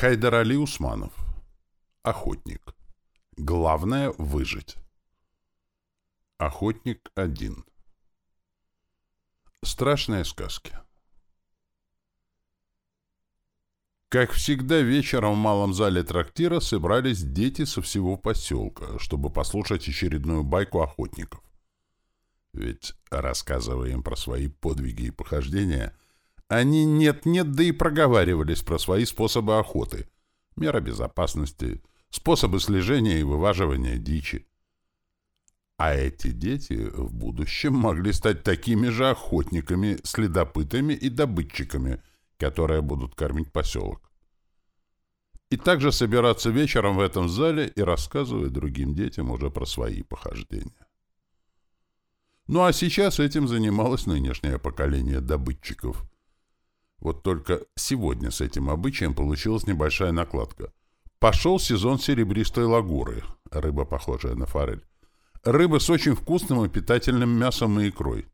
Хайдар Али Усманов. Охотник. Главное — выжить. Охотник один. Страшные сказки. Как всегда, вечером в малом зале трактира собрались дети со всего поселка, чтобы послушать очередную байку охотников. Ведь, рассказывая им про свои подвиги и похождения, они нет-нет, да и проговаривались про свои способы охоты, меры безопасности, способы слежения и вываживания дичи. А эти дети в будущем могли стать такими же охотниками, следопытами и добытчиками, которые будут кормить поселок. И также собираться вечером в этом зале и рассказывать другим детям уже про свои похождения. Ну а сейчас этим занималось нынешнее поколение добытчиков. Вот только сегодня с этим обычаем получилась небольшая накладка. Пошел сезон серебристой лагуры, рыба, похожая на форель. Рыба с очень вкусным и питательным мясом и икрой.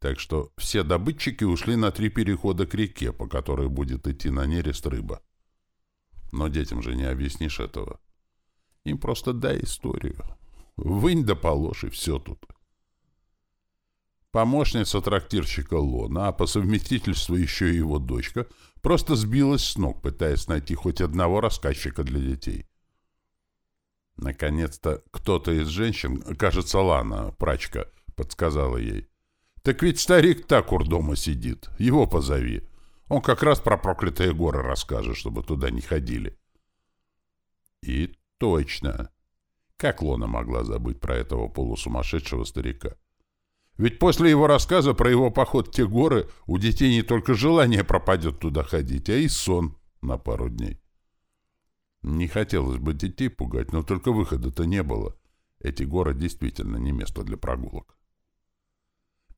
Так что все добытчики ушли на три перехода к реке, по которой будет идти на нерест рыба. Но детям же не объяснишь этого. Им просто дай историю. Вынь да положь, все тут. Помощница трактирщика Лона, а по совместительству еще и его дочка, просто сбилась с ног, пытаясь найти хоть одного рассказчика для детей. Наконец-то кто-то из женщин, кажется, Лана, прачка, подсказала ей. «Так ведь старик Такур дома сидит. Его позови. Он как раз про проклятые горы расскажет, чтобы туда не ходили». И точно. Как Лона могла забыть про этого полусумасшедшего старика? Ведь после его рассказа про его поход в те горы у детей не только желание пропадет туда ходить, а и сон на пару дней. Не хотелось бы детей пугать, но только выхода-то не было. Эти горы действительно не место для прогулок.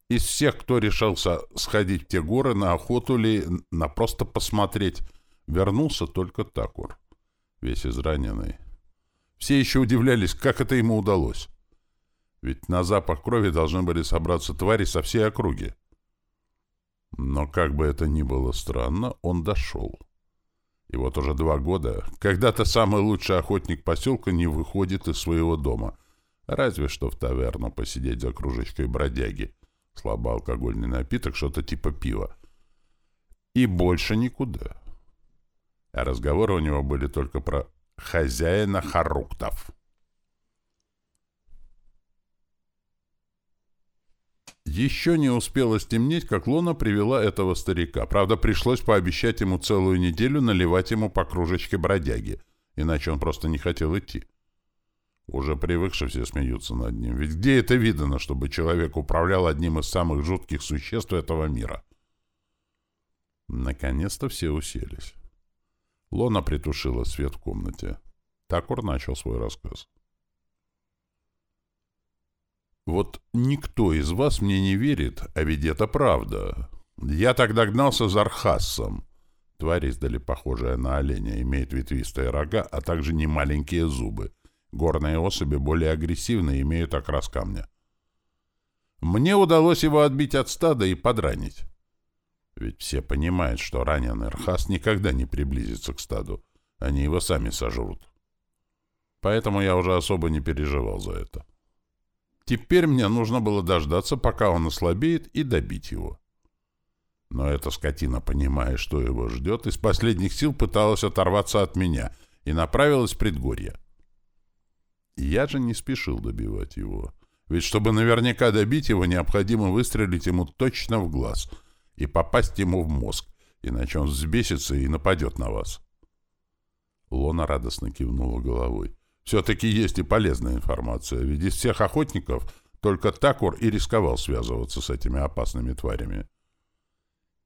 Из всех, кто решился сходить в те горы на охоту ли, на просто посмотреть, вернулся только Такур, весь израненный. Все еще удивлялись, как это ему удалось. Ведь на запах крови должны были собраться твари со всей округи. Но как бы это ни было странно, он дошел. И вот уже два года, когда-то самый лучший охотник поселка не выходит из своего дома, разве что в таверну посидеть за кружечкой бродяги, слабоалкогольный напиток, что-то типа пива. И больше никуда. А разговоры у него были только про хозяина Харуктов. Еще не успело стемнеть, как Лона привела этого старика. Правда, пришлось пообещать ему целую неделю наливать ему по кружечке бродяги, иначе он просто не хотел идти. Уже привыкшие все смеются над ним. Ведь где это видано, чтобы человек управлял одним из самых жутких существ этого мира? Наконец-то все уселись. Лона притушила свет в комнате. Такур начал свой рассказ. Вот никто из вас мне не верит, а ведь это правда. Я тогда гнался за Архасом. Тварь издали похожая на оленя, имеет ветвистые рога, а также немаленькие зубы. Горные особи более агрессивные, имеют окрас камня. Мне удалось его отбить от стада и подранить. Ведь все понимают, что раненый Архас никогда не приблизится к стаду. Они его сами сожрут. Поэтому я уже особо не переживал за это. Теперь мне нужно было дождаться, пока он ослабеет, и добить его. Но эта скотина, понимая, что его ждет, из последних сил пыталась оторваться от меня и направилась в предгорье. Я же не спешил добивать его. Ведь чтобы наверняка добить его, необходимо выстрелить ему точно в глаз и попасть ему в мозг, иначе он взбесится и нападет на вас. Лона радостно кивнула головой. Все-таки есть и полезная информация, ведь из всех охотников только Такур и рисковал связываться с этими опасными тварями.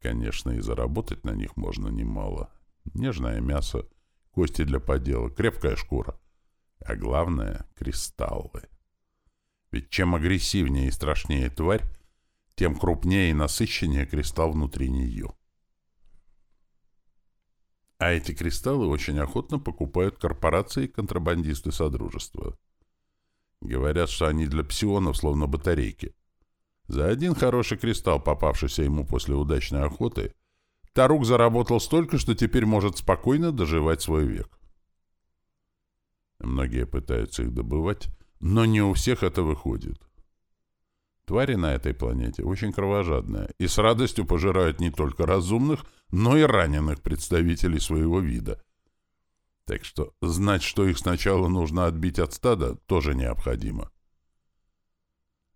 Конечно, и заработать на них можно немало. Нежное мясо, кости для подела, крепкая шкура. А главное — кристаллы. Ведь чем агрессивнее и страшнее тварь, тем крупнее и насыщеннее кристалл внутри нее. А эти кристаллы очень охотно покупают корпорации и контрабандисты Содружества. Говорят, что они для псионов словно батарейки. За один хороший кристалл, попавшийся ему после удачной охоты, Тарук заработал столько, что теперь может спокойно доживать свой век. Многие пытаются их добывать, но не у всех это выходит. Твари на этой планете очень кровожадные и с радостью пожирают не только разумных, но и раненых представителей своего вида. Так что знать, что их сначала нужно отбить от стада, тоже необходимо.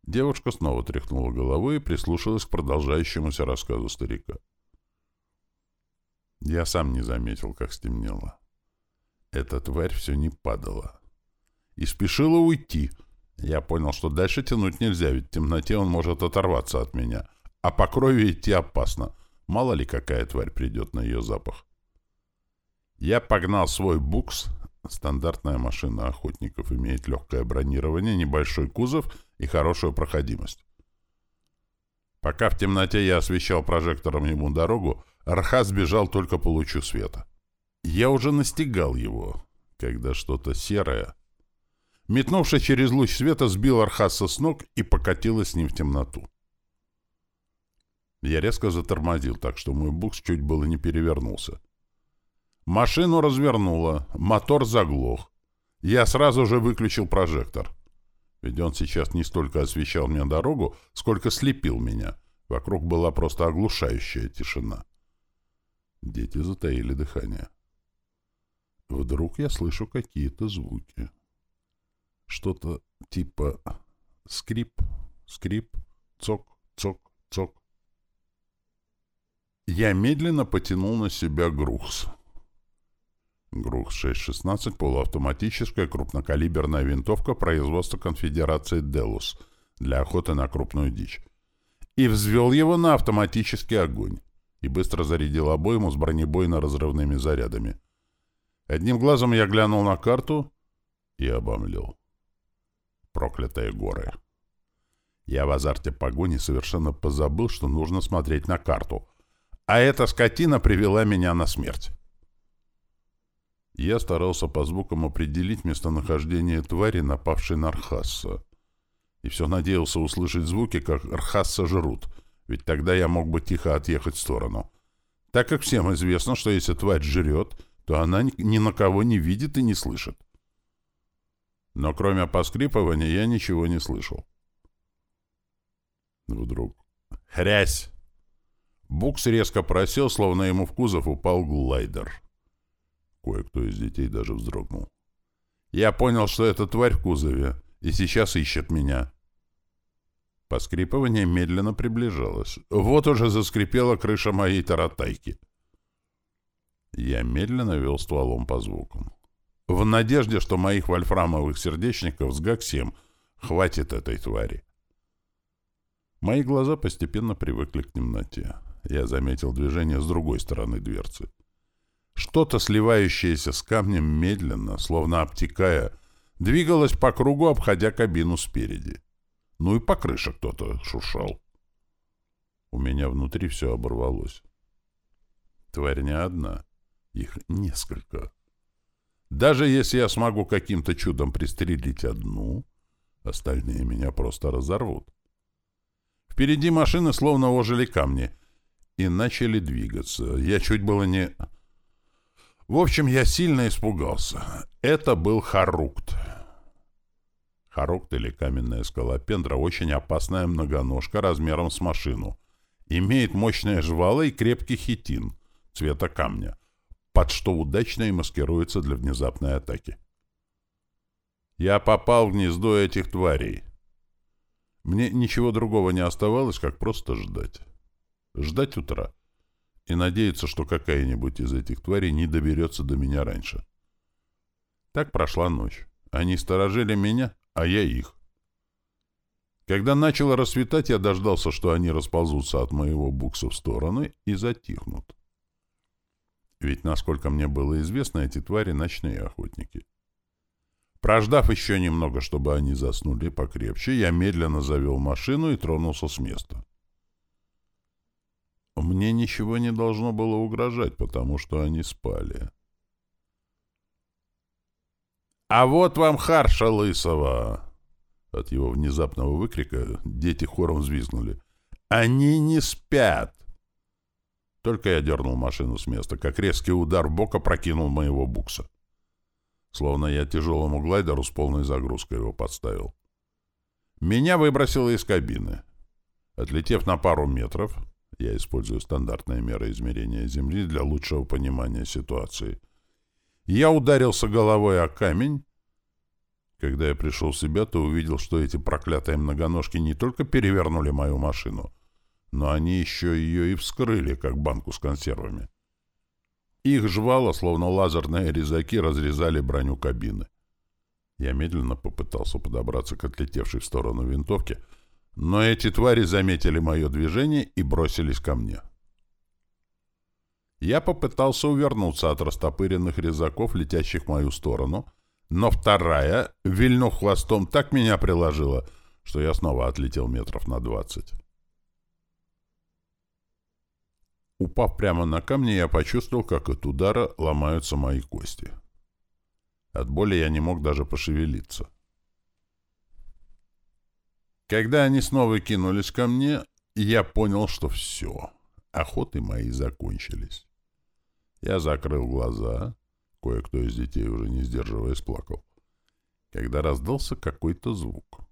Девушка снова тряхнула головой и прислушалась к продолжающемуся рассказу старика. Я сам не заметил, как стемнело. Эта тварь все не падала. И спешила уйти — я понял, что дальше тянуть нельзя, ведь в темноте он может оторваться от меня. А по крови идти опасно. Мало ли какая тварь придет на ее запах. Я погнал свой букс. Стандартная машина охотников имеет легкое бронирование, небольшой кузов и хорошую проходимость. Пока в темноте я освещал прожектором ему дорогу, Архаз бежал только по лучу света. Я уже настигал его, когда что-то серое метнувшись через луч света, сбил Архаса с ног и покатилась с ним в темноту. Я резко затормозил, так что мой букс чуть было не перевернулся. Машину развернуло, мотор заглох. Я сразу же выключил прожектор. Ведь он сейчас не столько освещал мне дорогу, сколько слепил меня. Вокруг была просто оглушающая тишина. Дети затаили дыхание. Вдруг я слышу какие-то звуки. Что-то типа скрип, скрип, цок, цок, цок. Я медленно потянул на себя Грухс. Грухс 616 — полуавтоматическая крупнокалиберная винтовка производства конфедерации «Делус» для охоты на крупную дичь. И взвел его на автоматический огонь. И быстро зарядил обойму с бронебойно-разрывными зарядами. Одним глазом я глянул на карту и обомлел проклятые горы. Я в азарте погони совершенно позабыл, что нужно смотреть на карту. А эта скотина привела меня на смерть. Я старался по звукам определить местонахождение твари, напавшей на Архасса. И все надеялся услышать звуки, как Архасса жрут, ведь тогда я мог бы тихо отъехать в сторону. Так как всем известно, что если тварь жрет, то она ни на кого не видит и не слышит но кроме поскрипывания я ничего не слышал. Вдруг хрясь! Букс резко просел, словно ему в кузов упал глайдер. Кое-кто из детей даже вздрогнул. Я понял, что это тварь в кузове, и сейчас ищет меня. Поскрипывание медленно приближалось. Вот уже заскрипела крыша моей таратайки. Я медленно вел стволом по звукам в надежде, что моих вольфрамовых сердечников с ГАК-7 хватит этой твари. Мои глаза постепенно привыкли к темноте. Я заметил движение с другой стороны дверцы. Что-то, сливающееся с камнем медленно, словно обтекая, двигалось по кругу, обходя кабину спереди. Ну и по крыше кто-то шуршал. У меня внутри все оборвалось. Тварь не одна. Их несколько. Даже если я смогу каким-то чудом пристрелить одну, остальные меня просто разорвут. Впереди машины словно ожили камни и начали двигаться. Я чуть было не... В общем, я сильно испугался. Это был Харукт. Харукт или каменная скалопендра — очень опасная многоножка размером с машину. Имеет мощное жвало и крепкий хитин цвета камня — под что удачно и маскируется для внезапной атаки. Я попал в гнездо этих тварей. Мне ничего другого не оставалось, как просто ждать. Ждать утра. И надеяться, что какая-нибудь из этих тварей не доберется до меня раньше. Так прошла ночь. Они сторожили меня, а я их. Когда начало рассветать, я дождался, что они расползутся от моего букса в стороны и затихнут. Ведь, насколько мне было известно, эти твари — ночные охотники. Прождав еще немного, чтобы они заснули покрепче, я медленно завел машину и тронулся с места. Мне ничего не должно было угрожать, потому что они спали. «А вот вам харша лысого!» От его внезапного выкрика дети хором взвизгнули. «Они не спят!» Только я дернул машину с места, как резкий удар в бок опрокинул моего букса. Словно я тяжелому глайдеру с полной загрузкой его подставил. Меня выбросило из кабины. Отлетев на пару метров, я использую стандартные меры измерения Земли для лучшего понимания ситуации, я ударился головой о камень. Когда я пришел в себя, то увидел, что эти проклятые многоножки не только перевернули мою машину, но они еще ее и вскрыли, как банку с консервами. Их жвало, словно лазерные резаки, разрезали броню кабины. Я медленно попытался подобраться к отлетевшей в сторону винтовки, но эти твари заметили мое движение и бросились ко мне. Я попытался увернуться от растопыренных резаков, летящих в мою сторону, но вторая, вильнув хвостом, так меня приложила, что я снова отлетел метров на двадцать. Упав прямо на камни, я почувствовал, как от удара ломаются мои кости. От боли я не мог даже пошевелиться. Когда они снова кинулись ко мне, я понял, что все, охоты мои закончились. Я закрыл глаза, кое-кто из детей уже не сдерживаясь плакал, когда раздался какой-то звук.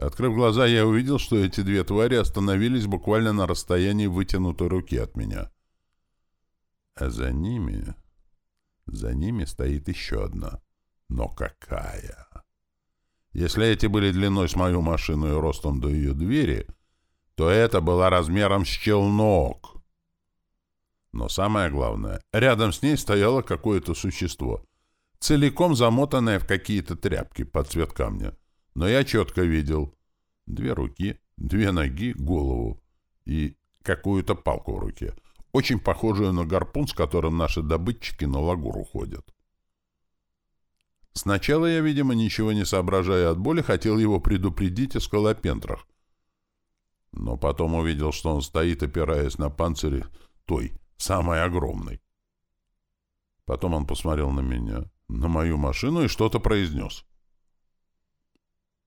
Открыв глаза, я увидел, что эти две твари остановились буквально на расстоянии вытянутой руки от меня. А за ними... За ними стоит еще одна. Но какая? Если эти были длиной с мою машину и ростом до ее двери, то это была размером с челнок. Но самое главное, рядом с ней стояло какое-то существо, целиком замотанное в какие-то тряпки под цвет камня. Но я четко видел две руки, две ноги, голову и какую-то палку в руке, очень похожую на гарпун, с которым наши добытчики на лагуру ходят. Сначала я, видимо, ничего не соображая от боли, хотел его предупредить о скалопентрах. Но потом увидел, что он стоит, опираясь на панцире той, самой огромной. Потом он посмотрел на меня, на мою машину и что-то произнес.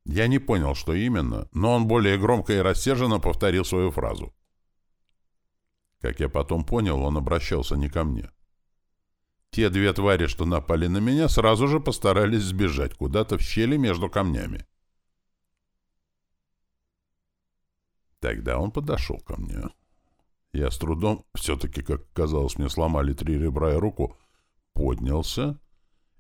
Я не понял, что именно, но он более громко и рассерженно повторил свою фразу. Как я потом понял, он обращался не ко мне. Те две твари, что напали на меня, сразу же постарались сбежать куда-то в щели между камнями. Тогда он подошел ко мне. Я с трудом, все-таки, как казалось, мне сломали три ребра и руку, поднялся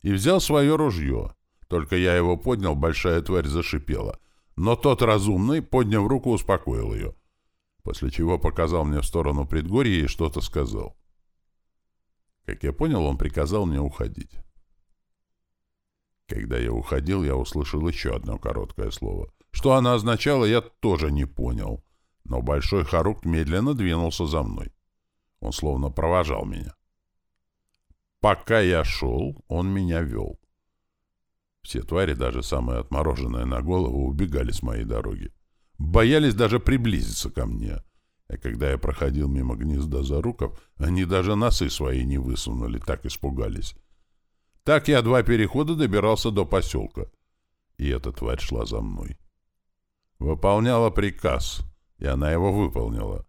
и взял свое ружье. Только я его поднял, большая тварь зашипела. Но тот разумный, подняв руку, успокоил ее. После чего показал мне в сторону предгорья и что-то сказал. Как я понял, он приказал мне уходить. Когда я уходил, я услышал еще одно короткое слово. Что оно означало, я тоже не понял. Но Большой Харук медленно двинулся за мной. Он словно провожал меня. Пока я шел, он меня вел. Все твари, даже самые отмороженные на голову, убегали с моей дороги. Боялись даже приблизиться ко мне. А когда я проходил мимо гнезда заруков, они даже носы свои не высунули, так испугались. Так я два перехода добирался до поселка. И эта тварь шла за мной. Выполняла приказ, и она его выполнила.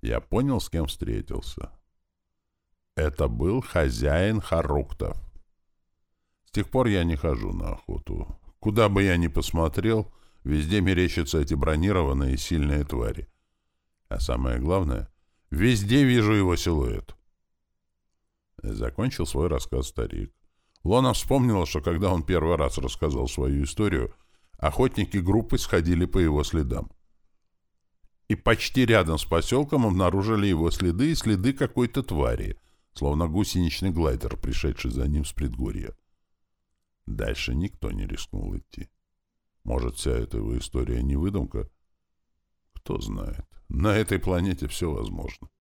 Я понял, с кем встретился. Это был хозяин Харуктов. С тех пор я не хожу на охоту. Куда бы я ни посмотрел, везде мерещатся эти бронированные сильные твари. А самое главное, везде вижу его силуэт. Закончил свой рассказ старик. Лона вспомнила, что когда он первый раз рассказал свою историю, охотники группы сходили по его следам. И почти рядом с поселком обнаружили его следы и следы какой-то твари, словно гусеничный глайдер, пришедший за ним с предгорья. Дальше никто не рискнул идти. Может, вся эта история не выдумка? Кто знает. На этой планете все возможно.